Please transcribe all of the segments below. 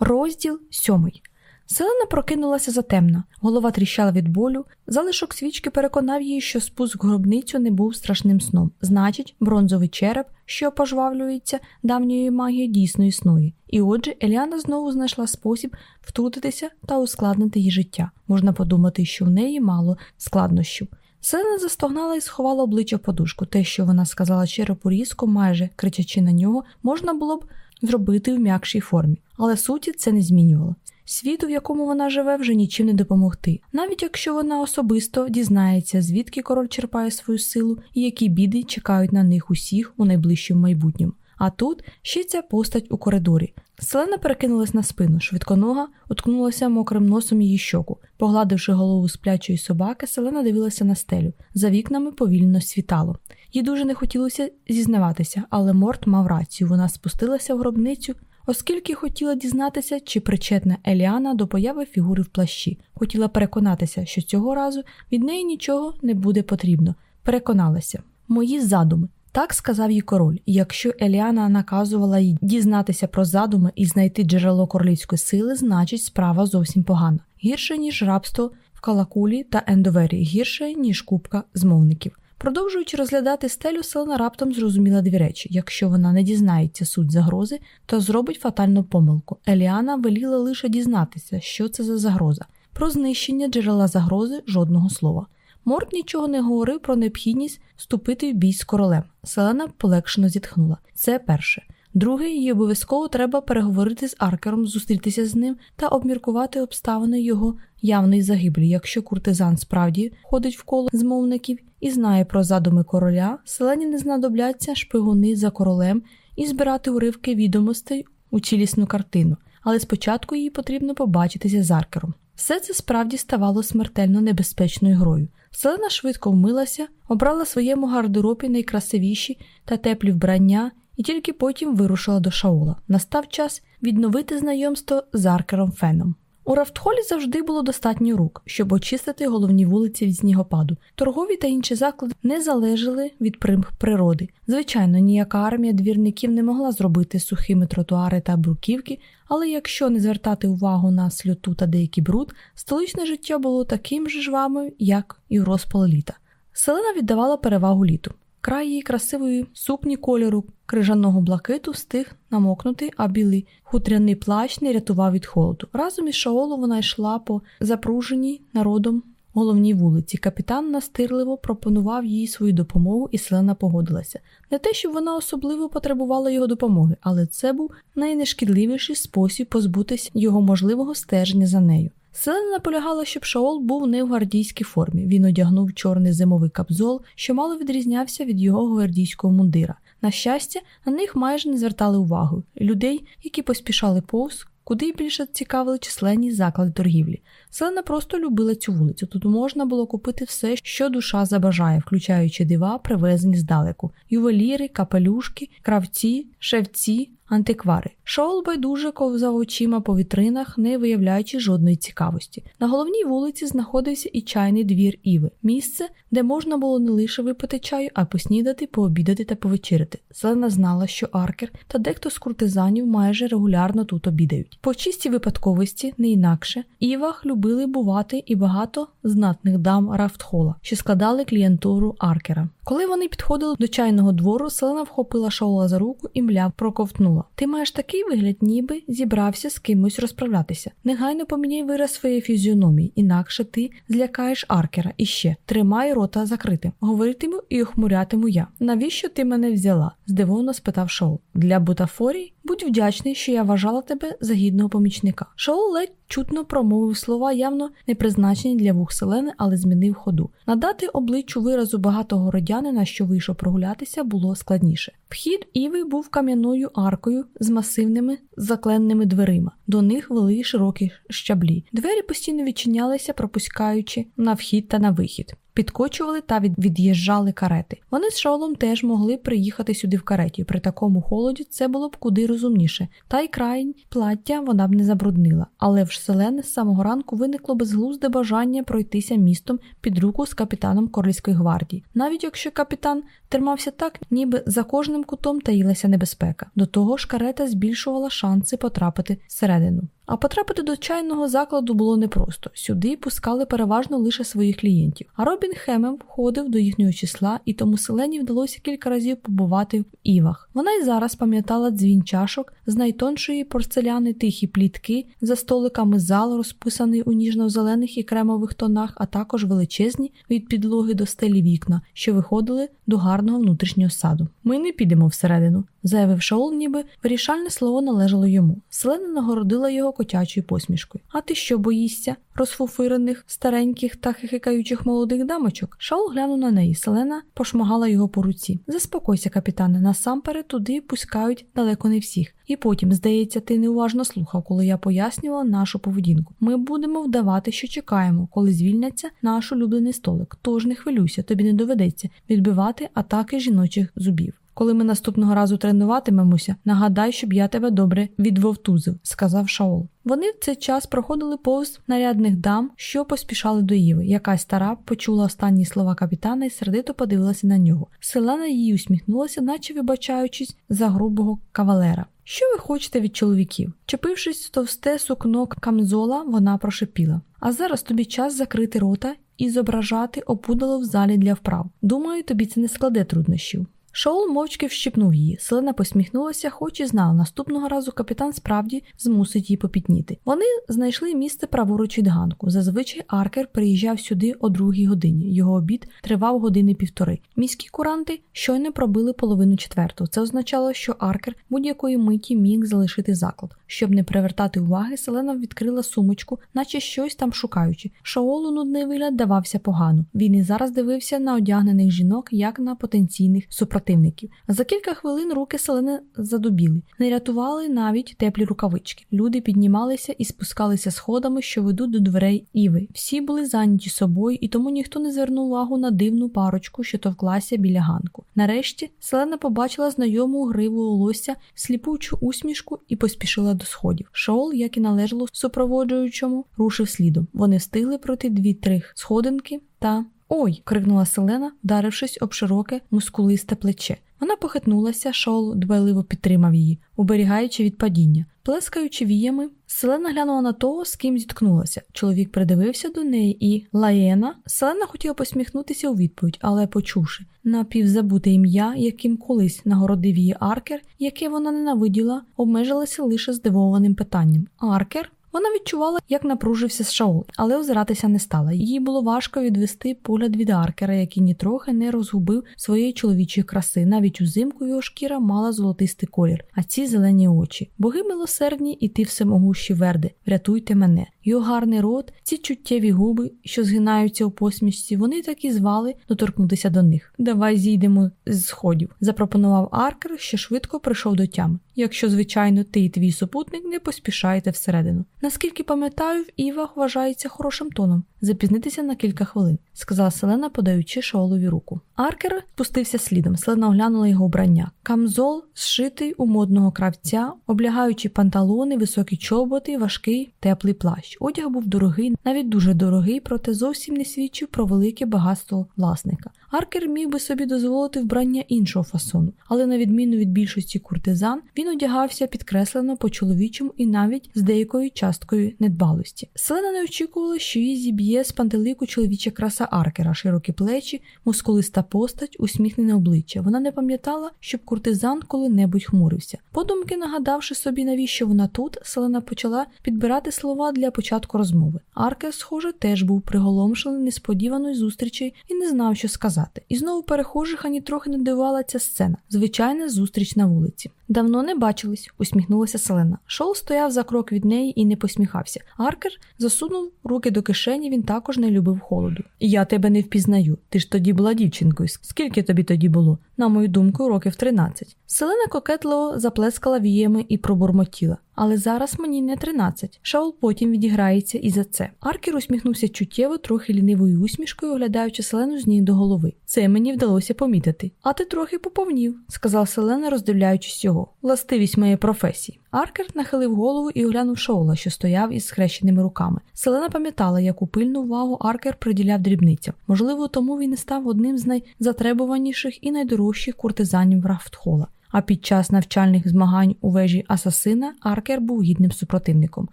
Розділ сьомий. Селена прокинулася затемно, голова тріщала від болю. Залишок свічки переконав її, що спуск гробницю не був страшним сном. Значить, бронзовий череп, що пожвавлюється давньою магією, дійсно існує. І отже, Еліана знову знайшла спосіб втрутитися та ускладнити її життя. Можна подумати, що в неї мало складнощів. Селена застогнала і сховала обличчя в подушку. Те, що вона сказала черепу різко, майже кричачи на нього, можна було б зробити в м'якшій формі, але суті це не змінювало. Світу, в якому вона живе, вже нічим не допомогти, навіть якщо вона особисто дізнається, звідки король черпає свою силу і які біди чекають на них усіх у найближчому майбутньому. А тут ще ця постать у коридорі. Селена перекинулась на спину, швидконога уткнулася мокрим носом її щоку. Погладивши голову сплячої собаки, селена дивилася на стелю. За вікнами повільно світало. Їй дуже не хотілося зізнаватися, але Морт мав рацію. Вона спустилася в гробницю, оскільки хотіла дізнатися, чи причетна Еліана до появи фігури в плащі. Хотіла переконатися, що цього разу від неї нічого не буде потрібно. Переконалася. Мої задуми. Так сказав їй король, якщо Еліана наказувала їй дізнатися про задуми і знайти джерело королівської сили, значить справа зовсім погана. Гірше, ніж рабство в Калакулі та Ендовері, гірше, ніж купка змовників. Продовжуючи розглядати стелю, Селена раптом зрозуміла дві речі: якщо вона не дізнається суть загрози, то зробить фатальну помилку. Еліана веліла лише дізнатися, що це за загроза. Про знищення джерела загрози жодного слова. Морт нічого не говорив про необхідність вступити в бій з королем. Селена полегшено зітхнула. Це перше. Друге, їй обов'язково треба переговорити з Аркером, зустрітися з ним та обміркувати обставини його явної загиблі. Якщо куртизан справді ходить в коло змовників і знає про задуми короля, селені не знадобляться шпигуни за королем і збирати уривки відомостей у цілісну картину, але спочатку їй потрібно побачитися з Аркером. Все це справді ставало смертельно небезпечною грою. Селена швидко вмилася, обрала своєму гардеробі найкрасивіші та теплі вбрання і тільки потім вирушила до Шаула. Настав час відновити знайомство з Аркером Феном. У Рафтхолі завжди було достатньо рук, щоб очистити головні вулиці від снігопаду. Торгові та інші заклади не залежали від примх природи. Звичайно, ніяка армія двірників не могла зробити сухими тротуари та бруківки, але якщо не звертати увагу на сльоту та деякий бруд, столичне життя було таким же жвавим, як і в розпал літа. Селена віддавала перевагу літу. Край її красивої сукні кольору крижаного блакиту встиг намокнути, а білий хутряний плащ не рятував від холоду. Разом із Шаолу вона йшла по запруженій народом головній вулиці. Капітан настирливо пропонував їй свою допомогу, і Селена погодилася. Не те, щоб вона особливо потребувала його допомоги, але це був найнешкідливіший спосіб позбутися його можливого стеження за нею. Селена наполягала, щоб Шаол був не в гвардійській формі. Він одягнув чорний зимовий капзол, що мало відрізнявся від його гвардійського мундира. На щастя, на них майже не звертали увагу. Людей, які поспішали повз, куди більше цікавили численні заклади торгівлі. Селена просто любила цю вулицю. Тут можна було купити все, що душа забажає, включаючи дива, привезені здалеку: ювеліри, капелюшки, кравці, шевці, антиквари. Шоул байдуже ковзав очима по вітринах, не виявляючи жодної цікавості. На головній вулиці знаходився і чайний двір Іви, місце, де можна було не лише випити чаю, а поснідати, пообідати та повечеряти. Селена знала, що Аркер та дехто з куртизанів майже регулярно тут обідають. По чистій випадковості, не інакше, Івах любили бувати і багато знатних дам Рафтхола, що складали клієнтуру Аркера. Коли вони підходили до чайного двору, Селена вхопила Шаула за руку і мляв проковтнула. Ти маєш такий вигляд, ніби зібрався з кимось розправлятися. Негайно поміняй вираз своєї фізіономії, інакше ти злякаєш Аркера і ще тримай рота закритим. Говоритиму і охмурятиму я. Навіщо ти мене взяла? здивовано спитав Шоу. Для бутафорії будь вдячний, що я вважала тебе за гідного помічника. Шоу ледь чутно промовив слова, явно не призначені для вух селени, але змінив ходу. Надати обличчю виразу багатого городянина, що вийшов прогулятися, було складніше. Вхід Іви був кам'яною аркою з масивними закленними дверима. До них вели широкі щаблі. Двері постійно відчинялися, пропускаючи на вхід та на вихід. Підкочували та від'їжджали карети. Вони з Шаолом теж могли приїхати сюди в кареті. При такому холоді це було б куди розумніше, та й край плаття вона б не забруднила. Але в Селени з самого ранку виникло безглузде бажання пройтися містом під руку з капітаном Королівської гвардії, навіть якщо капітан тримався так, ніби за кожним кутом таїлася небезпека. До того ж, карета збільшувала шанси потрапити всередину. А потрапити до чайного закладу було непросто. Сюди пускали переважно лише своїх клієнтів. А Робін Хемем входив до їхнього числа, і тому селені вдалося кілька разів побувати в івах. Вона й зараз пам'ятала дзвін чашок з найтоншої порцеляни, тихі плітки за столиками зал, розписаний у ніжно-зелених і кремових тонах, а також величезні від підлоги до стелі вікна, що виходили до гарного внутрішнього саду. Ми не підемо всередину, заявив Шаол, ніби вирішальне слово належало йому. Селена нагородила його котячою посмішкою. А ти що боїшся? Розфуфирених, стареньких та хихикаючих молодих дамочок. Шаол глянув на неї. Селена пошмагала його по руці. Заспокойся, капітане, насамперед туди пускають далеко не всіх. І потім, здається, ти неуважно слухав, коли я пояснювала нашу поведінку. Ми будемо вдавати, що чекаємо, коли звільняться наш улюблений столик. Тож не хвилюйся, тобі не доведеться відбивати атаки жіночих зубів. Коли ми наступного разу тренуватимемося, нагадай, щоб я тебе добре відвовтузив, сказав Шаол. Вони в цей час проходили повз нарядних дам, що поспішали до Іви. Якась стара почула останні слова капітана і сердито подивилася на нього. Селена їй усміхнулася, наче вибачаючись за грубого кавалера. Що ви хочете від чоловіків? Чепившись в товсте сукно камзола, вона прошепіла. А зараз тобі час закрити рота і зображати опудало в залі для вправ. Думаю, тобі це не складе труднощів. Шоул мовчки вщипнув її. Селена посміхнулася, хоч і знала, наступного разу капітан справді змусить її попітніти. Вони знайшли місце праворуч від ганку. Зазвичай Аркер приїжджав сюди о другій годині. Його обід тривав години півтори. Міські куранти щойно пробили половину четверту. Це означало, що Аркер будь-якої миті міг залишити заклад. Щоб не привертати уваги, Селена відкрила сумочку, наче щось там шукаючи. Шаолу нудний вигляд давався погано. Він і зараз дивився на одягнених жінок, як на потенційних супротивників противників. За кілька хвилин руки селени задубіли, не рятували навіть теплі рукавички. Люди піднімалися і спускалися сходами, що ведуть до дверей Іви. Всі були зайняті собою, і тому ніхто не звернув увагу на дивну парочку, що товклася біля ганку. Нарешті селена побачила знайому гриву волосся, сліпучу усмішку і поспішила до сходів. Шоул, як і належало супроводжуючому, рушив слідом. Вони встигли пройти дві-три сходинки та Ой. крикнула Селена, вдарившись об широке, мускулисте плече. Вона похитнулася, шол дбайливо підтримав її, уберігаючи від падіння. Плескаючи віями, Селена глянула на того, з ким зіткнулася. Чоловік придивився до неї і Лаєна. Селена хотіла посміхнутися у відповідь, але, почувши напівзабуте ім'я, яким колись нагородив її Аркер, яке вона ненавиділа, обмежилася лише здивованим питанням. Аркер? Вона відчувала, як напружився Шаул, але озиратися не стала. Їй було важко відвести погляд від аркера, який нітрохи не розгубив своєї чоловічої краси. Навіть узимку його шкіра мала золотистий колір, а ці зелені очі. Боги милосердні, і ти всемогущі верди. Врятуйте мене. Його гарний рот, ці чуттєві губи, що згинаються у посмішці, вони так і звали доторкнутися до них. Давай зійдемо з сходів, запропонував Аркер, що швидко прийшов до тями. Якщо, звичайно, ти і твій супутник не поспішаєте всередину. Наскільки пам'ятаю, в Івах вважається хорошим тоном запізнитися на кілька хвилин, сказала Селена, подаючи Шаолові руку. Аркер спустився слідом. Селена оглянула його вбрання. Камзол, зшитий у модного кравця, облягаючи панталони, високі чоботи, важкий теплий плащ. Одяг був дорогий, навіть дуже дорогий, проте зовсім не свідчив про велике багатство власника. Аркер міг би собі дозволити вбрання іншого фасону, але на відміну від більшості куртизан, він одягався підкреслено по чоловічому і навіть з деякою часткою недбалості. Селена не очікувала, що її зіб'є з пантелику чоловіча краса Аркера, широкі плечі, мускулиста постать, усміхнене обличчя. Вона не пам'ятала, щоб куртизан коли-небудь хмурився. Подумки, нагадавши собі, навіщо вона тут, Селена почала підбирати слова для початку розмови. Аркер, схоже, теж був приголомшений несподіваною зустрічі і не знав, що сказати. І знову перехожих ані трохи не дивувала ця сцена. Звичайна зустріч на вулиці. Давно не бачились, усміхнулася Селена. Шоу стояв за крок від неї і не посміхався. Аркер засунув руки до кишені, він також не любив холоду. Я тебе не впізнаю. Ти ж тоді була дівчинкою. Скільки тобі тоді було? На мою думку, років тринадцять. Селена кокетливо заплескала віями і пробурмотіла. Але зараз мені не тринадцять. Шаул потім відіграється і за це. Аркер усміхнувся чуттєво, трохи лінивою усмішкою, оглядаючи селену з ніг до голови. Це мені вдалося помітити. А ти трохи поповнів, сказав Селена, роздивляючись його. Властивість моєї професії. Аркер нахилив голову і оглянув Шоула, що стояв із схрещеними руками. Селена пам'ятала, яку пильну увагу Аркер приділяв дрібницям. Можливо, тому він і став одним з найзатребуваніших і найдорожчих куртизанів Рафтхола. А під час навчальних змагань у вежі Асасина Аркер був гідним супротивником.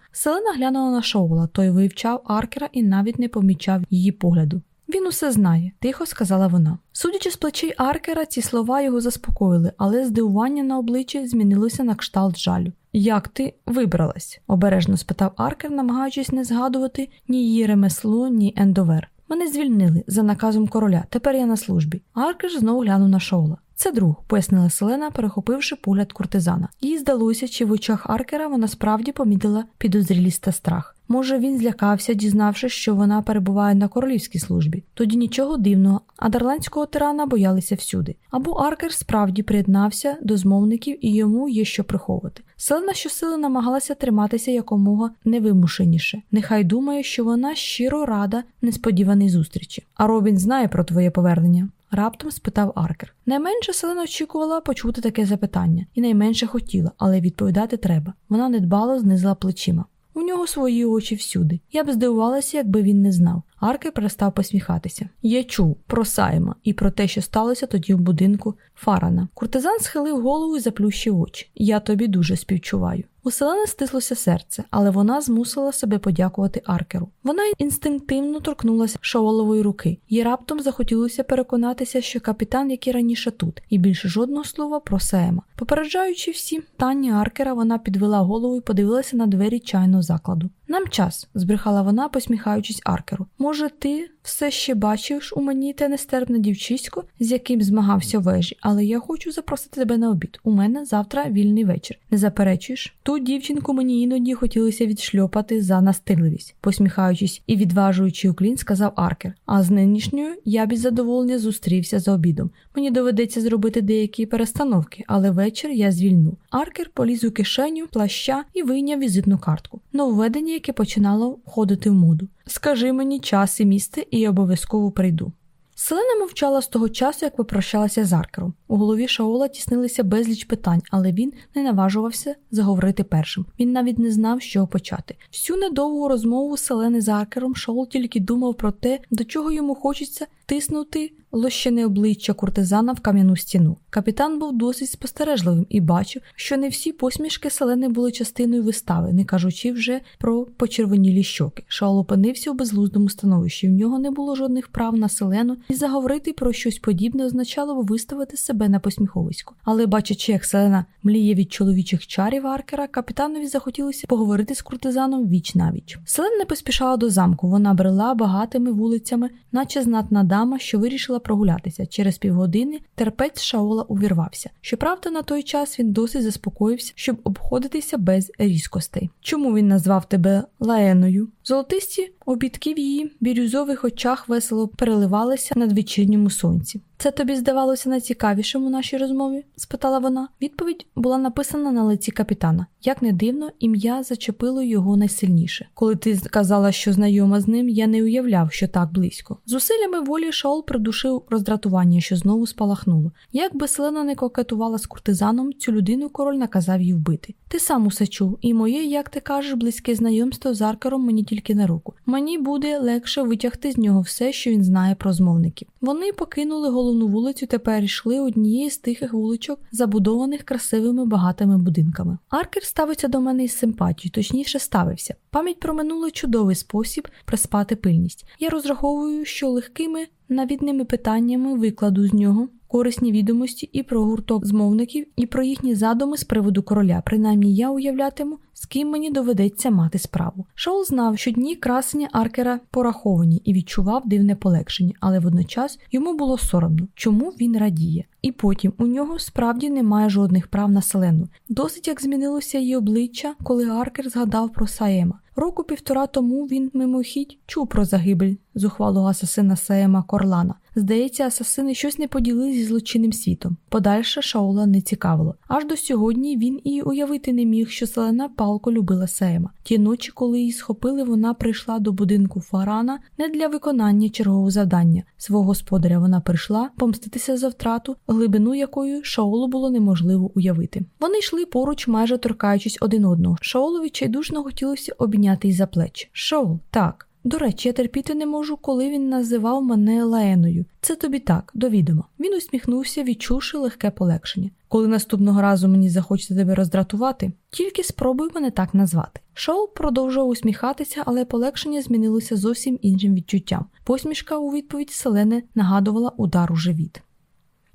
Селена глянула на Шоула, той вивчав Аркера і навіть не помічав її погляду. Він усе знає, тихо сказала вона. Судячи з плечей Аркера, ці слова його заспокоїли, але здивування на обличчі змінилося на кшталт жалю. Як ти вибралась? обережно спитав Аркер, намагаючись не згадувати ні її ремесло, ні ендовер. Мене звільнили за наказом короля. Тепер я на службі. Аркер знову глянув на Шоула. Це друг, пояснила Селена, перехопивши погляд куртизана. Їй здалося, чи в очах Аркера вона справді помітила підозрілість та страх. Може, він злякався, дізнавшись, що вона перебуває на королівській службі. Тоді нічого дивного, а дарландського тирана боялися всюди. Або Аркер справді приєднався до змовників і йому є що приховувати. Селена щосили намагалася триматися якомога невимушеніше. Нехай думає, що вона щиро рада несподіваній зустрічі. А Робін знає про твоє повернення. Раптом спитав Аркер. Найменше Селена очікувала почути таке запитання, і найменше хотіла, але відповідати треба. Вона недбало знизила плечима. У нього свої очі всюди. Я б здивувалася, якби він не знав. Аркер перестав посміхатися. Я чув про Сайма і про те, що сталося тоді в будинку Фарана. Куртизан схилив голову і заплющив очі. Я тобі дуже співчуваю. У Селени стислося серце, але вона змусила себе подякувати Аркеру. Вона інстинктивно торкнулася шаолової руки, їй раптом захотілося переконатися, що капітан, який раніше тут, і більше жодного слова про Сема. Попереджаючи всі тані Аркера, вона підвела голову і подивилася на двері чайного закладу. Нам час, збрехала вона, посміхаючись Аркеру. Може, ти все ще бачиш у мені те нестерпне дівчисько, з яким змагався вежі, але я хочу запросити тебе на обід. У мене завтра вільний вечір. Не заперечуєш? Ту дівчинку мені іноді хотілося відшльопати за настирливість, посміхаючись і відважуючи уклін, сказав Аркер. А з нинішньою я без задоволення зустрівся за обідом. Мені доведеться зробити деякі перестановки, але вечір я звільну. Аркер поліз у кишеню, плаща і вийняв візитну картку. Нововведення, яке починало входити в моду. Скажи мені час і місце, і я обов'язково прийду. Селена мовчала з того часу, як попрощалася з Аркером. У голові Шаола тіснилися безліч питань, але він не наважувався заговорити першим. Він навіть не знав, з чого почати. Всю недовгу розмову Селени з Аркером Шаол тільки думав про те, до чого йому хочеться тиснути лощене обличчя куртизана в кам'яну стіну. Капітан був досить спостережливим і бачив, що не всі посмішки селени були частиною вистави, не кажучи вже про почервонілі щоки. Шаол опинився у безглуздому становищі. В нього не було жодних прав на селену, і заговорити про щось подібне означало б виставити себе на посміховисько. Але, бачачи, як селена мліє від чоловічих чарів Аркера, капітанові захотілося поговорити з куртизаном віч на віч. Селена не поспішала до замку. Вона брела багатими вулицями, наче знатна дама, що вирішила прогулятися. Через півгодини терпець Шаола увірвався. Щоправда, на той час він досить заспокоївся, щоб обходитися без різкостей. Чому він назвав тебе Лаеною? Золотисті обідки в її бірюзових очах весело переливалися на надвечірньому сонці. Це тобі здавалося найцікавішим у нашій розмові? спитала вона. Відповідь була написана на лиці капітана. Як не дивно, ім'я зачепило його найсильніше. Коли ти сказала, що знайома з ним, я не уявляв, що так близько. Зусиллями волі Шаол придушив роздратування, що знову спалахнуло. Як би Селена не кокетувала з куртизаном, цю людину король наказав її вбити. Ти сам усе чув, і моє, як ти кажеш, близьке знайомство з Аркером мені тільки на руку. Мені буде легше витягти з нього все, що він знає про змовників. Вони покинули головну вулицю, тепер йшли однією з тихих вуличок, забудованих красивими багатими будинками. Аркер ставиться до мене із симпатією, точніше ставився. Пам'ять про минуле чудовий спосіб приспати пильність. Я розраховую, що легкими навідними питаннями викладу з нього корисні відомості і про гурток змовників, і про їхні задуми з приводу короля. Принаймні я уявлятиму, з ким мені доведеться мати справу. Шоул знав, що дні красення Аркера пораховані і відчував дивне полегшення, але водночас йому було соромно, чому він радіє. І потім у нього справді немає жодних прав на селену. Досить як змінилося її обличчя, коли Аркер згадав про Саема. Року півтора тому він мимохідь чув про загибель зухвалого асасина Саема Корлана. Здається, асасини щось не поділили зі злочинним світом. Подальше Шаула не цікавило. Аж до сьогодні він і уявити не міг, що селена палко любила Саема. Ті ночі, коли її схопили, вона прийшла до будинку Фарана не для виконання чергового завдання. Свого господаря вона прийшла помститися за втрату, глибину якої Шаолу було неможливо уявити. Вони йшли поруч, майже торкаючись один одного. Шаолу відчайдушно хотілося обійняти із за плеч. Шаол, так. До речі, я терпіти не можу, коли він називав мене Лаеною. Це тобі так, довідомо. Він усміхнувся, відчувши легке полегшення. Коли наступного разу мені захочеться тебе роздратувати, тільки спробуй мене так назвати. Шоу продовжував усміхатися, але полегшення змінилося зовсім іншим відчуттям. Посмішка у відповідь Селени нагадувала удар у живіт.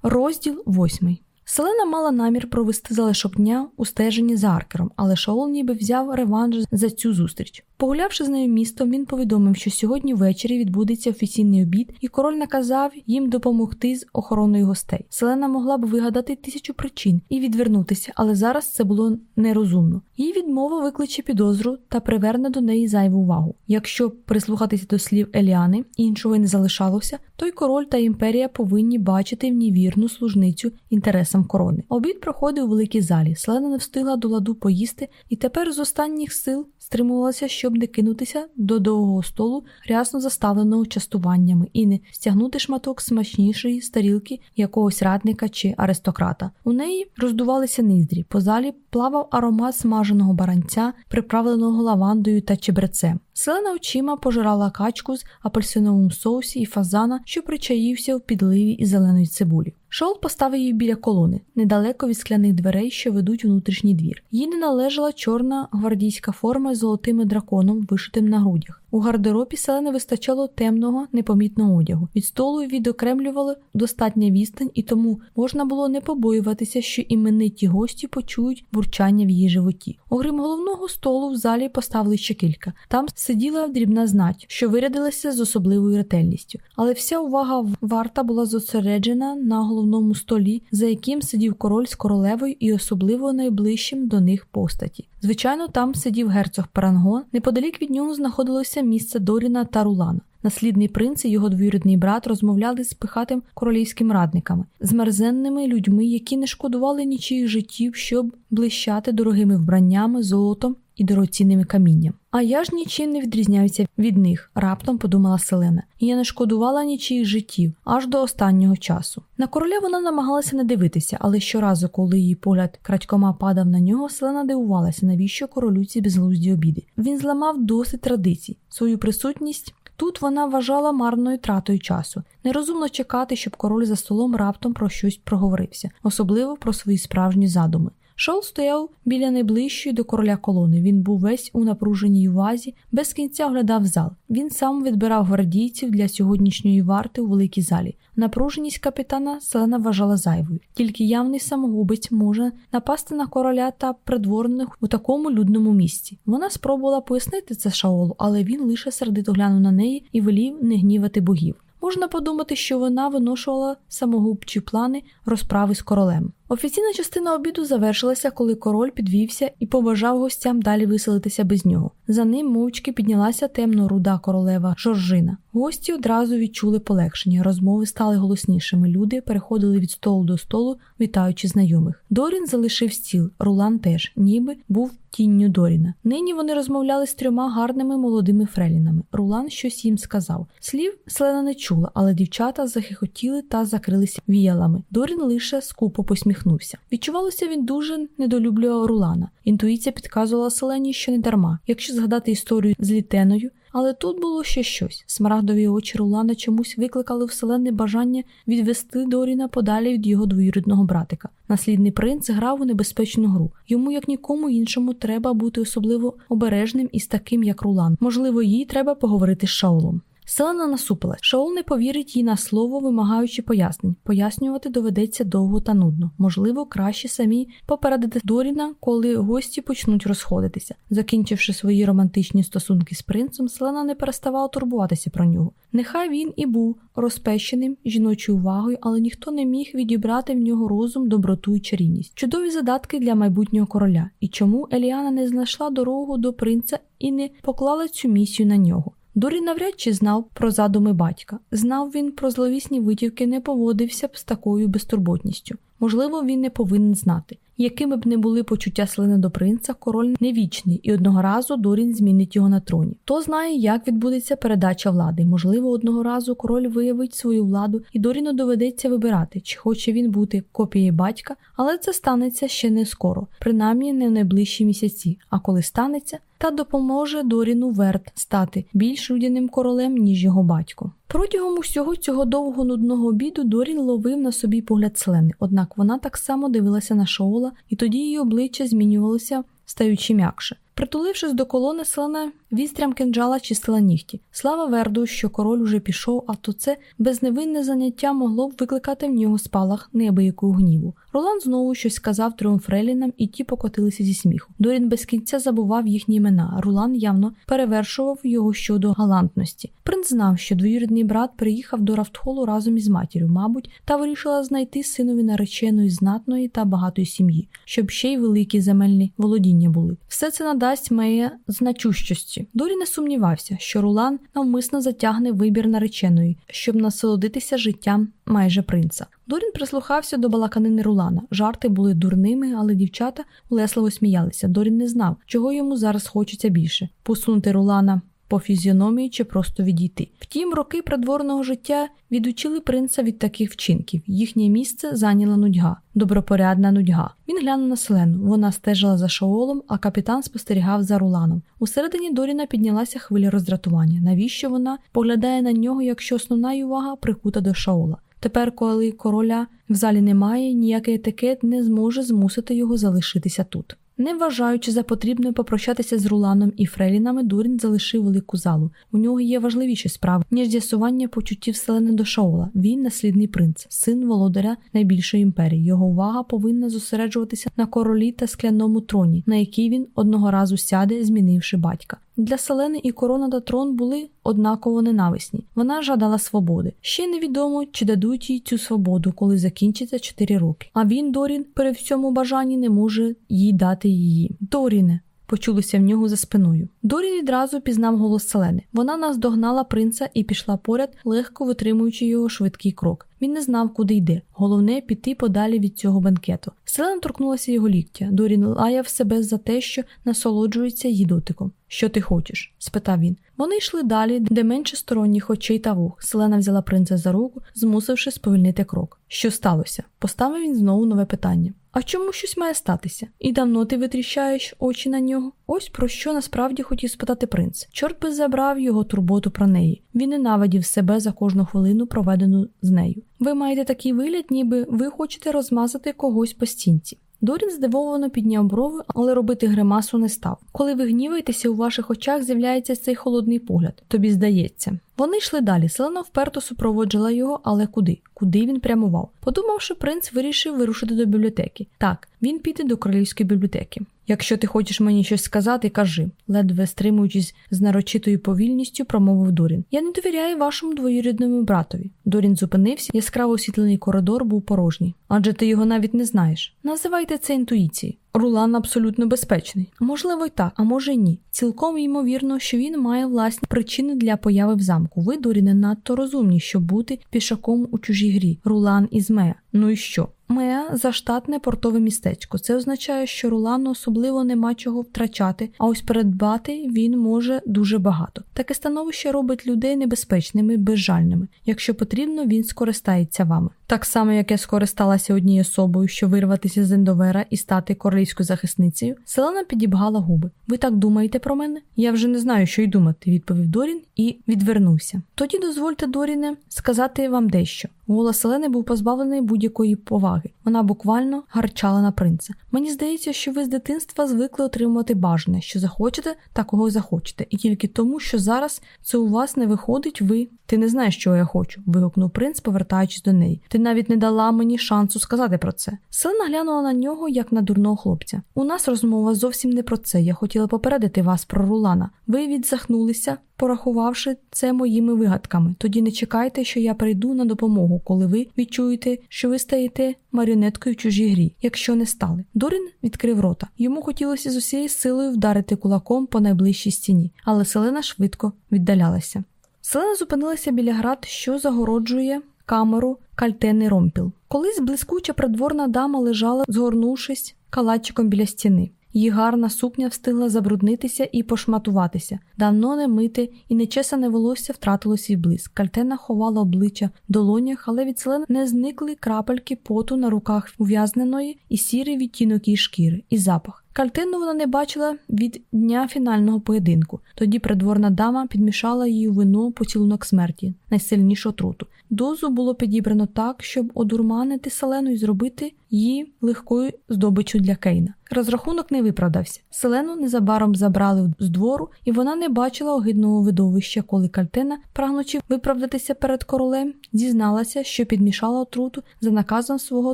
Розділ восьмий. Селена мала намір провести залишок дня у стеженні за аркером, але Шаол ніби взяв реванш за цю зустріч. Погулявши з нею містом, він повідомив, що сьогодні ввечері відбудеться офіційний обід, і король наказав їм допомогти з охороною гостей. Селена могла б вигадати тисячу причин і відвернутися, але зараз це було нерозумно. Її відмова викличе підозру та приверне до неї зайву увагу. Якщо прислухатися до слів Еліани, іншого й не залишалося, то й король та імперія повинні бачити в ній вірну служницю інтересам корони. Обід проходив у великій залі. Селена не встигла до ладу поїсти, і тепер з останніх сил стримувалася, щоб не кинутися до довгого столу, рясно заставленого частуваннями, і не стягнути шматок смачнішої старілки якогось радника чи аристократа. У неї роздувалися ніздрі. По залі плавав аромат смаженого баранця, приправленого лавандою та чебрецем. Селена очима пожирала качку з апельсиновому соусі і фазана, що причаївся в підливі із зеленої цибулі. Шол поставив її біля колони, недалеко від скляних дверей, що ведуть внутрішній двір. Їй не належала чорна гвардійська форма з золотим драконом, вишитим на грудях. У гардеробі селени вистачало темного, непомітного одягу. Від столу відокремлювали достатня відстань, і тому можна було не побоюватися, що імениті гості почують бурчання в її животі. Окрім головного столу, в залі поставили ще кілька. Там сиділа дрібна знать, що вирядилася з особливою ретельністю, але вся увага варта була зосереджена на головному столі, за яким сидів король з королевою і особливо найближчим до них постаті. Звичайно, там сидів герцог Парангон. Неподалік від нього знаходилося місце Доріна та Рулана. Наслідний принц і його двоюрідний брат розмовляли з пихатим королівським радниками, з мерзенними людьми, які не шкодували нічиїх життів, щоб блищати дорогими вбраннями, золотом і дорогоцінними камінням. А я ж нічим не відрізняюся від них, раптом подумала Селена, я не шкодувала нічиїх життів аж до останнього часу. На короля вона намагалася не дивитися, але щоразу, коли її погляд крадькома падав на нього, Селена дивувалася, навіщо королю ці безглузді обіди. Він зламав досить традицій, свою присутність. Тут вона вважала марною тратою часу. Нерозумно чекати, щоб король за столом раптом про щось проговорився, особливо про свої справжні задуми. Шол стояв біля найближчої до короля колони. Він був весь у напруженій увазі, без кінця оглядав зал. Він сам відбирав гвардійців для сьогоднішньої варти у великій залі. Напруженість капітана селена вважала зайвою. Тільки явний самогубець може напасти на короля та придворних у такому людному місці. Вона спробувала пояснити це Шаолу, але він лише сердито глянув на неї і велів не гнівати богів. Можна подумати, що вона виношувала самогубчі плани розправи з королем. Офіційна частина обіду завершилася, коли король підвівся і побажав гостям далі виселитися без нього. За ним мовчки піднялася темно руда королева Жоржина. Гості одразу відчули полегшення, розмови стали голоснішими. Люди переходили від столу до столу, вітаючи знайомих. Дорін залишив стіл, Рулан теж, ніби був тінню Доріна. Нині вони розмовляли з трьома гарними молодими фрелінами. Рулан щось їм сказав. Слів Селена не чула, але дівчата захихотіли та закрилися віялами. Дорін лише скупо посміхнувся. Відчувалося, він дуже недолюблював Рулана. Інтуїція підказувала Селені, що не дарма. Якщо згадати історію з літеною, але тут було ще щось. Смарагдові очі Рулана чомусь викликали вселенне бажання відвести Доріна подалі від його двоюрідного братика. Наслідний принц грав у небезпечну гру. Йому, як нікому іншому, треба бути особливо обережним із таким, як Рулан. Можливо, їй треба поговорити з Шаулом. Селена насупилась. Шаол не повірить їй на слово, вимагаючи пояснень. Пояснювати доведеться довго та нудно. Можливо, краще самі попередити Доріна, коли гості почнуть розходитися. Закінчивши свої романтичні стосунки з принцем, Селена не переставала турбуватися про нього. Нехай він і був розпещеним жіночою увагою, але ніхто не міг відібрати в нього розум, доброту і чарівність. Чудові задатки для майбутнього короля. І чому Еліана не знайшла дорогу до принца і не поклала цю місію на нього? Дорі навряд чи знав про задуми батька. Знав він про зловісні витівки, не поводився б з такою безтурботністю. Можливо, він не повинен знати. Якими б не були почуття слини до принца, король не вічний, і одного разу Дорін змінить його на троні. Хто знає, як відбудеться передача влади. Можливо, одного разу король виявить свою владу, і Доріну доведеться вибирати, чи хоче він бути копією батька, але це станеться ще не скоро, принаймні не в найближчі місяці. А коли станеться, та допоможе Доріну Верт стати більш людяним королем, ніж його батько. Протягом усього цього довго нудного обіду Дорін ловив на собі погляд Селени, однак вона так само дивилася на Шоула, і тоді її обличчя змінювалося, стаючи м'якше. Притулившись до колони, Селена вістрям кинджала чистила нігті. Слава Верду, що король уже пішов, а то це безневинне заняття могло б викликати в нього спалах неабиякого гніву. Ролан знову щось сказав трьом фрелінам, і ті покотилися зі сміху. Дорін без кінця забував їхні імена. Рулан явно перевершував його щодо галантності. Принц знав, що двоюрідний брат приїхав до Рафтхолу разом із матір'ю, мабуть, та вирішила знайти синові нареченої знатної та багатої сім'ї, щоб ще й великі земельні володіння були. Все це надасть Мея значущості. Дорі не сумнівався, що Рулан навмисно затягне вибір нареченої, щоб насолодитися життям майже принца. Дорін прислухався до балаканини Рулана. Жарти були дурними, але дівчата улесливо сміялися. Дорін не знав, чого йому зараз хочеться більше посунути Рулана по фізіономії чи просто відійти. Втім, роки придворного життя відучили принца від таких вчинків. Їхнє місце зайняла нудьга, добропорядна нудьга. Він глянув на селену. Вона стежила за шаолом, а капітан спостерігав за Руланом. Усередині Доріна піднялася хвиля роздратування. Навіщо вона поглядає на нього, якщо основна увага прикута до шаола? Тепер, коли короля в залі немає, ніякий етикет не зможе змусити його залишитися тут. Не вважаючи за потрібне попрощатися з Руланом і Фрелінами, Дурін залишив велику залу. У нього є важливіші справи, ніж з'ясування почуттів селени до Шоула. Він наслідний принц, син володаря найбільшої імперії. Його увага повинна зосереджуватися на королі та скляному троні, на який він одного разу сяде, змінивши батька. Для Селени і корона та трон були однаково ненависні. Вона жадала свободи. Ще невідомо, чи дадуть їй цю свободу, коли закінчиться 4 роки. А він, Дорін, при всьому бажанні не може їй дати її. Доріне, почулося в нього за спиною. Дорін відразу пізнав голос Селени. Вона наздогнала принца і пішла поряд, легко витримуючи його швидкий крок. Він не знав, куди йде. Головне піти подалі від цього бенкету. Селена торкнулася його ліктя. Дорін лаяв себе за те, що насолоджується її дотиком. Що ти хочеш? спитав він. Вони йшли далі, де менше сторонніх очей та вух. Селена взяла принца за руку, змусивши сповільнити крок. Що сталося? Поставив він знову нове питання. А чому щось має статися? І давно ти витріщаєш очі на нього? Ось про що насправді хотів спитати принц. Чорт би забрав його турботу про неї. Він ненавидів себе за кожну хвилину, проведену з нею. Ви маєте такий вигляд, ніби ви хочете розмазати когось по стінці. Дорін здивовано підняв брови, але робити гримасу не став. Коли ви гніваєтеся, у ваших очах з'являється цей холодний погляд. Тобі здається. Вони йшли далі. Селена вперто супроводжила його, але куди? Куди він прямував? Подумавши, принц вирішив вирушити до бібліотеки. Так, він піде до королівської бібліотеки. Якщо ти хочеш мені щось сказати, кажи, ледве стримуючись з нарочитою повільністю, промовив Дорін. Я не довіряю вашому двоюрідному братові. Дорін зупинився, яскраво освітлений коридор був порожній. Адже ти його навіть не знаєш. Називайте це інтуїцією. Рулан абсолютно безпечний. Можливо, й так, а може й ні. Цілком ймовірно, що він має власні причини для появи в замку. Ви, дурі, не надто розумні, щоб бути пішаком у чужій грі. Рулан із Мея. Ну і що? Меа заштатне портове містечко. Це означає, що Рулану особливо нема чого втрачати, а ось передбати він може дуже багато. Таке становище робить людей небезпечними, безжальними. Якщо потрібно, він скористається вами. Так само, як я скористалася однією особою, щоб вирватися з ендовера і стати королівською захисницею, Селена підібгала губи. Ви так думаєте про мене? Я вже не знаю, що й думати, відповів Дорін і відвернувся. Тоді дозвольте, Доріне, сказати вам дещо. Голос Селени був позбавлений будь-якої поваги. Вона буквально гарчала на принца. Мені здається, що ви з дитинства звикли отримувати бажане, що захочете, та кого захочете, і тільки тому, що зараз це у вас не виходить, ви. Ти не знаєш, чого я хочу, вигукнув принц, повертаючись до неї. Ти навіть не дала мені шансу сказати про це. Селена глянула на нього, як на дурного хлопця. У нас розмова зовсім не про це. Я хотіла попередити вас про Рулана. Ви відзахнулися, порахувавши це моїми вигадками. Тоді не чекайте, що я прийду на допомогу, коли ви відчуєте, що ви стаєте маріонеткою в чужій грі, якщо не стали. Дорін відкрив рота. Йому хотілося з усією силою вдарити кулаком по найближчій стіні, але селена швидко віддалялася. Селена зупинилася біля град, що загороджує камеру кальтений ромпіл. Колись блискуча придворна дама лежала, згорнувшись калачиком біля стіни. Її гарна сукня встигла забруднитися і пошматуватися. Давно не мите і нечесане волосся втратило свій блиск. Кальтена ховала обличчя в долонях, але від селен не зникли крапельки поту на руках ув'язненої і сірий відтінок її шкіри, і запах. Кальтину вона не бачила від дня фінального поєдинку. Тоді придворна дама підмішала у вино поцілунок смерті, найсильнішу отруту. Дозу було підібрано так, щоб одурманити селену і зробити її легкою здобиччю для Кейна. Розрахунок не виправдався. Селену незабаром забрали з двору, і вона не бачила огидного видовища, коли Кальтена, прагнучи виправдатися перед королем, зізналася, що підмішала отруту за наказом свого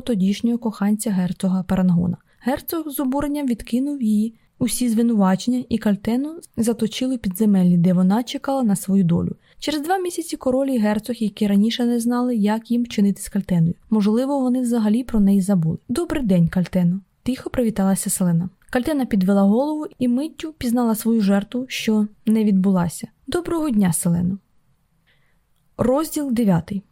тодішнього коханця герцога Парангона. Герцог з обуренням відкинув її усі звинувачення і кальтену заточили підземеллі, де вона чекала на свою долю. Через два місяці королі і герцог, які раніше не знали, як їм чинити з кальтеною. Можливо, вони взагалі про неї забули. Добрий день, Кальтено. Тихо привіталася Селена. Кальтена підвела голову і миттю пізнала свою жертву, що не відбулася. Доброго дня, Селено. Розділ дев'ятий.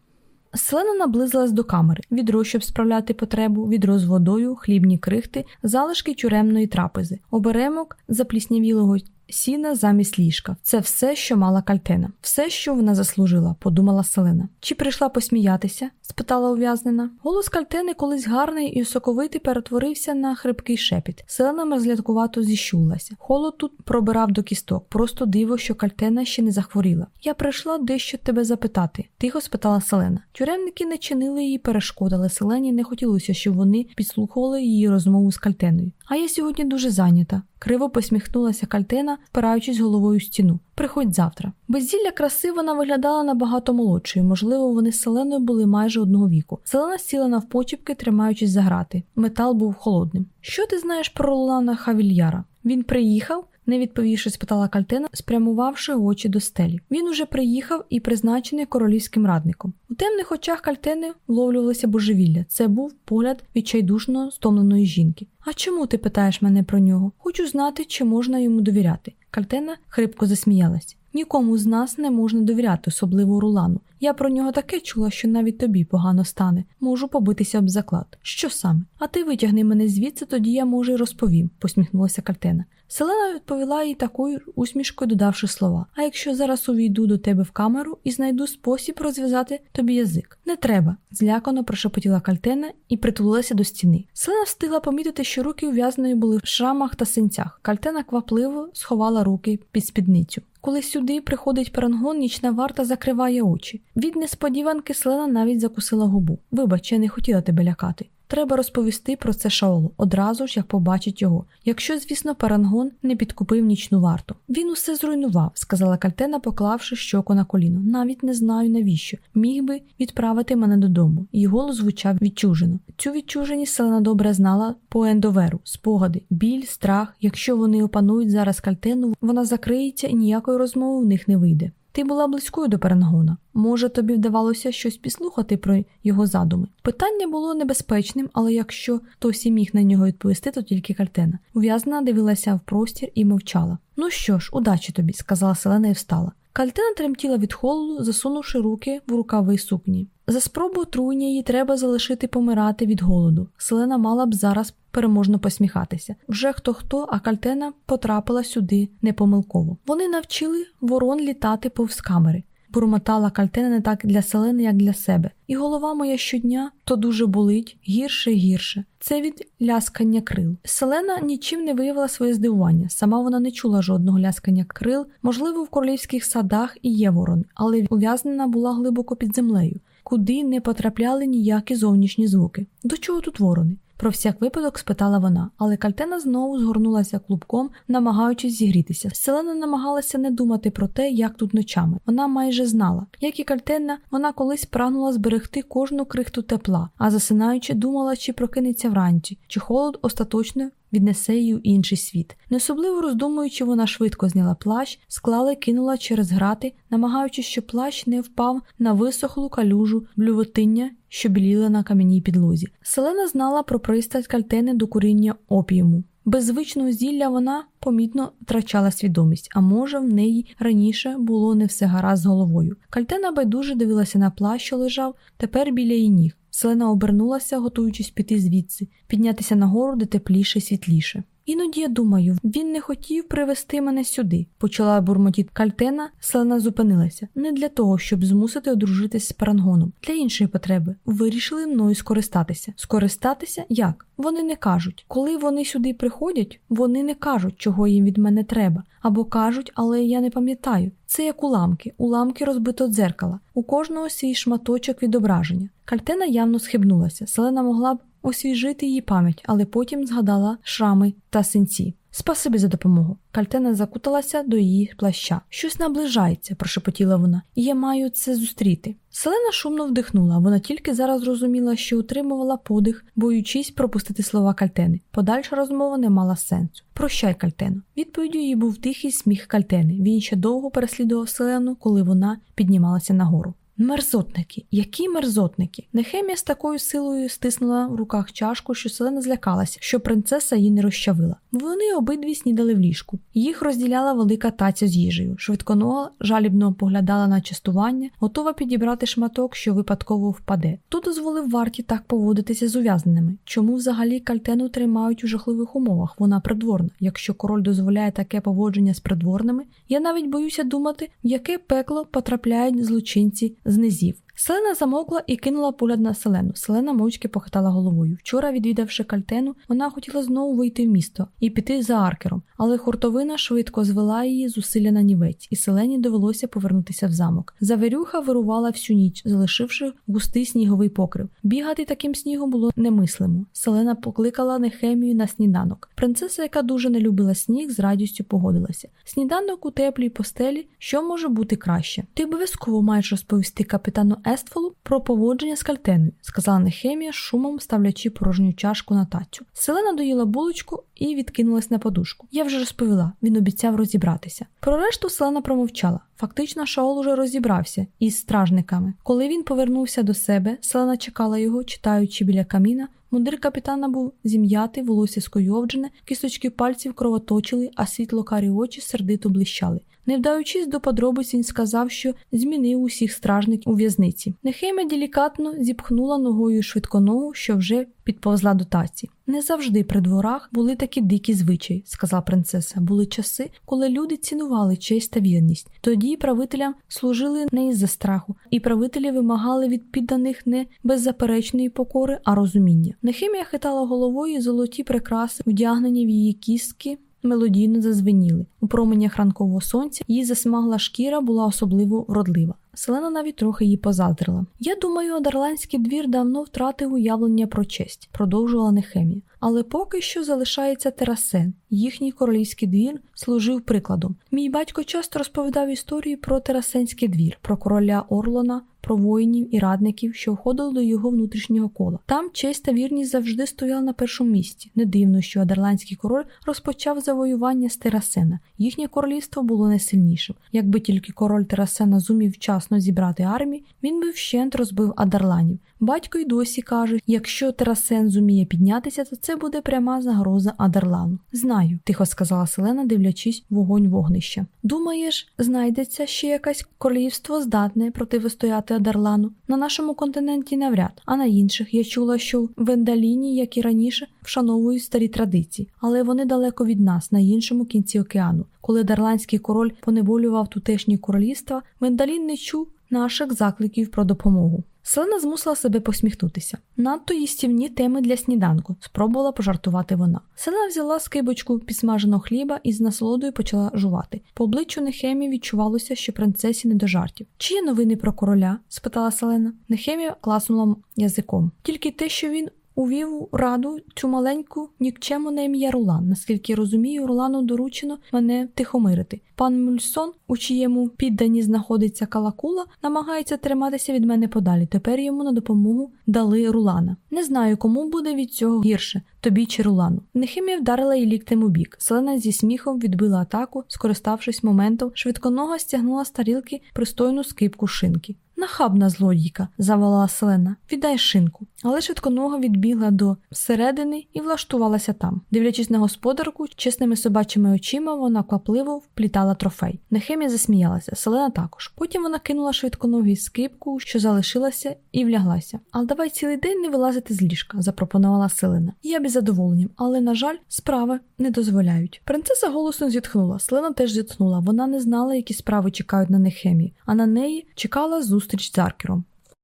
Селена наблизилась до камери, відро, щоб справляти потребу, відро з водою, хлібні крихти, залишки тюремної трапези, оберемок запліснявілого сіна замість ліжка. Це все, що мала кальтена, все, що вона заслужила, подумала Селена. Чи прийшла посміятися? спитала ув'язнена. Голос кальтени, колись гарний і соковитий, перетворився на хрипкий шепіт. Селена мерзлядкувато зіщулася. Холод тут пробирав до кісток. Просто диво, що кальтена ще не захворіла. Я прийшла дещо тебе запитати, тихо спитала Селена. Тюремники не чинили їй перешкод, але Селені не хотілося, щоб вони підслуховували її розмову з кальтеною. А я сьогодні дуже зайнята. Криво посміхнулася кальтена, впираючись головою в стіну. Приходь завтра. Без зілля краси вона виглядала набагато молодшою, можливо, вони з селеною були майже одного віку. Селена сіла навпочіпки, тримаючись за грати. Метал був холодним. Що ти знаєш про Лолана Хавільяра? Він приїхав? Не відповівши, спитала Кальтена, спрямувавши очі до стелі. Він уже приїхав і призначений королівським радником. У темних очах Кальтени вловлювалося божевілля. Це був погляд відчайдушно стомленої жінки. А чому ти питаєш мене про нього? Хочу знати, чи можна йому довіряти. Кальтена хрипко засміялась. Нікому з нас не можна довіряти, особливо Рулану. Я про нього таке чула, що навіть тобі погано стане. Можу побитися об заклад. Що саме? А ти витягни мене звідси, тоді я, може, й розповім, посміхнулася Кальтена. Селена відповіла їй такою усмішкою, додавши слова. А якщо зараз увійду до тебе в камеру і знайду спосіб розв'язати тобі язик? Не треба, злякано прошепотіла Кальтена і притулилася до стіни. Селена встигла помітити, що руки ув'язненої були в шрамах та синцях. Кальтена квапливо сховала руки під спідницю. Коли сюди приходить перангон, нічна варта закриває очі. Від несподіванки Селена навіть закусила губу. Вибач, я не хотіла тебе лякати. Треба розповісти про це Шаолу одразу ж, як побачить його, якщо, звісно, Перангон не підкупив нічну варту. Він усе зруйнував, сказала Кальтена, поклавши щоку на коліно. Навіть не знаю навіщо. Міг би відправити мене додому. Її голос звучав відчужено. Цю відчуженість Селена добре знала по ендоверу, спогади, біль, страх. Якщо вони опанують зараз кальтену, вона закриється і ніякої розмови в них не вийде. Ти була близькою до Перенгона. Може, тобі вдавалося щось підслухати про його задуми. Питання було небезпечним, але якщо хтось і міг на нього відповісти, то тільки картина. Ув'язна дивилася в простір і мовчала. Ну що ж, удачі тобі, сказала Селена і встала. Кальтена тремтіла від холоду, засунувши руки в рукави сукні. За спробу отруєння її треба залишити помирати від голоду. Селена мала б зараз переможно посміхатися. Вже хто хто, а кальтена потрапила сюди непомилково. Вони навчили ворон літати повз камери. Бурмотала кальтена не так для селени, як для себе. І голова моя щодня то дуже болить, гірше і гірше. Це від ляскання крил. Селена нічим не виявила своє здивування. Сама вона не чула жодного ляскання крил. Можливо, в королівських садах і є ворон, але ув'язнена була глибоко під землею, куди не потрапляли ніякі зовнішні звуки. До чого тут ворони? Про всяк випадок спитала вона, але кальтена знову згорнулася клубком, намагаючись зігрітися. Селена намагалася не думати про те, як тут ночами. Вона майже знала. Як і кальтена, вона колись прагнула зберегти кожну крихту тепла, а засинаючи, думала, чи прокинеться вранці, чи холод остаточно віднесе її в інший світ. Не особливо роздумуючи, вона швидко зняла плащ, склала і кинула через грати, намагаючись, щоб плащ не впав на висохлу калюжу блювотиння, що біліла на кам'яній підлозі. Селена знала про пристрасть кальтени до куріння опіуму. Без звичного зілля вона помітно втрачала свідомість, а може, в неї раніше було не все гаразд з головою. Кальтена байдуже дивилася на плащ, що лежав тепер біля її ніг. Селена обернулася, готуючись піти звідси, піднятися нагору, де тепліше світліше. Іноді я думаю, він не хотів привести мене сюди, почала бурмотіт Кальтена, селена зупинилася. Не для того, щоб змусити одружитись з парангоном, для іншої потреби. Вирішили мною скористатися. Скористатися як? Вони не кажуть. Коли вони сюди приходять, вони не кажуть, чого їм від мене треба, або кажуть, але я не пам'ятаю. Це як уламки, уламки розбито дзеркала, у кожного свій шматочок відображення. Кальтена явно схибнулася. Селена могла б освіжити її пам'ять, але потім згадала шрами та синці. Спасибі за допомогу. Кальтена закуталася до її плаща. Щось наближається, прошепотіла вона, я маю це зустріти. Селена шумно вдихнула. Вона тільки зараз зрозуміла, що утримувала подих, боючись пропустити слова Кальтени. Подальша розмова не мала сенсу. Прощай, Кальтено. Відповіддю їй був тихий сміх Кальтени. Він ще довго переслідував Селену, коли вона піднімалася нагору. Мерзотники, які мерзотники. Нехемія з такою силою стиснула в руках чашку, що селена злякалася, що принцеса її не розчавила. Вони обидві снідали в ліжку. Їх розділяла велика таця з їжею. Швидконога жалібно поглядала на частування, готова підібрати шматок, що випадково впаде. Хто дозволив варті так поводитися з ув'язненими? Чому взагалі кальтену тримають у жахливих умовах? Вона придворна. Якщо король дозволяє таке поводження з придворними, я навіть боюся думати, в яке пекло потрапляють злочинці з низів. Селена замовкла і кинула погляд на селену. Селена мовчки похитала головою. Вчора, відвідавши кальтену, вона хотіла знову вийти в місто і піти за аркером, але хуртовина швидко звела її зусилля на нівець, і селені довелося повернутися в замок. Завірюха вирувала всю ніч, залишивши густий сніговий покрив. Бігати таким снігом було немислимо. Селена покликала Нехемію на сніданок. Принцеса, яка дуже не любила сніг, з радістю погодилася. Сніданок у теплій постелі, що може бути краще. Ти обов'язково маєш розповісти капітану Естфолу про поводження з кальтеною, сказала Нехемія, шумом ставлячи порожню чашку на тацю. Селена доїла булочку і відкинулась на подушку. Я вже розповіла, він обіцяв розібратися. Про решту Селена промовчала. Фактично, Шаол уже розібрався із стражниками. Коли він повернувся до себе, Селена чекала його, читаючи біля каміна. Мундир капітана був зім'ятий, волосся скойовджене, кісточки пальців кровоточили, а світло карі очі сердито блищали. Не вдаючись до подробиць, він сказав, що змінив усіх стражників у в'язниці. Нехемія делікатно зіпхнула ногою швидконогу, що вже підповзла до таці. Не завжди при дворах були такі дикі звичаї, сказала принцеса. Були часи, коли люди цінували честь та вірність. Тоді правителям служили не із-за страху, і правителі вимагали від підданих не беззаперечної покори, а розуміння. Нехимія хитала головою золоті прикраси, вдягнені в її кістки. Мелодійно зазвеніли. У променях ранкового сонця її засмагла шкіра була особливо вродлива. Селена навіть трохи її позаздрила. Я думаю, Адерландський двір давно втратив уявлення про честь, продовжувала Нехемія. Але поки що залишається Терасен. Їхній королівський двір служив прикладом. Мій батько часто розповідав історії про Терасенський двір, про короля Орлона, про воїнів і радників, що входили до його внутрішнього кола. Там честь та вірність завжди стояли на першому місці. Не дивно, що Адерландський король розпочав завоювання з Терасена. Їхнє королівство було найсильнішим. Якби тільки король Терасена зумів вчасно зібрати армію, він би вщент розбив Адерланів. Батько й досі каже, якщо Терасен зуміє піднятися, то це буде пряма загроза Адерлану. Знаю, тихо сказала Селена, дивлячись вогонь вогнища. Думаєш, знайдеться ще якесь королівство здатне противостояти проти Адерлану. На нашому континенті навряд, а на інших я чула, що в Ендаліні, як і раніше, вшановують старі традиції, але вони далеко від нас, на іншому кінці океану. Коли дарландський король поневолював тутешні королівства, Вендалін не чув наших закликів про допомогу. Селена змусила себе посміхнутися. Надто їстівні теми для сніданку, спробувала пожартувати вона. Селена взяла скибочку підсмаженого хліба і з насолодою почала жувати. По обличчю Нехемі відчувалося, що принцесі не до жартів. Чи є новини про короля? спитала Селена. Нехемія класнула язиком. Тільки те, що він увів у раду цю маленьку нікчему на ім'я Рулан. Наскільки розумію, Рулану доручено мене тихомирити. Пан Мюльсон, у чиєму піддані знаходиться калакула, намагається триматися від мене подалі. Тепер йому на допомогу дали Рулана. Не знаю, кому буде від цього гірше, тобі чи Рулану. Нехимія вдарила її ліктем у бік. Селена зі сміхом відбила атаку, скориставшись моментом, швидконога стягнула з тарілки пристойну скипку шинки. Нахабна злодійка, заволала Селена, віддай шинку. Але швидконога відбігла до середини і влаштувалася там. Дивлячись на господарку, чесними собачими очима, вона квапливо вплітала трофей. Нехемія засміялася, Селена також. Потім вона кинула швидконогій скипку, що залишилася, і вляглася. Але давай цілий день не вилазити з ліжка, запропонувала Селена. Я б задоволенням, але, на жаль, справи не дозволяють. Принцеса голосно зітхнула. Селена теж зітхнула. Вона не знала, які справи чекають на Нехемію, а на неї чекала зустріч з Аркером.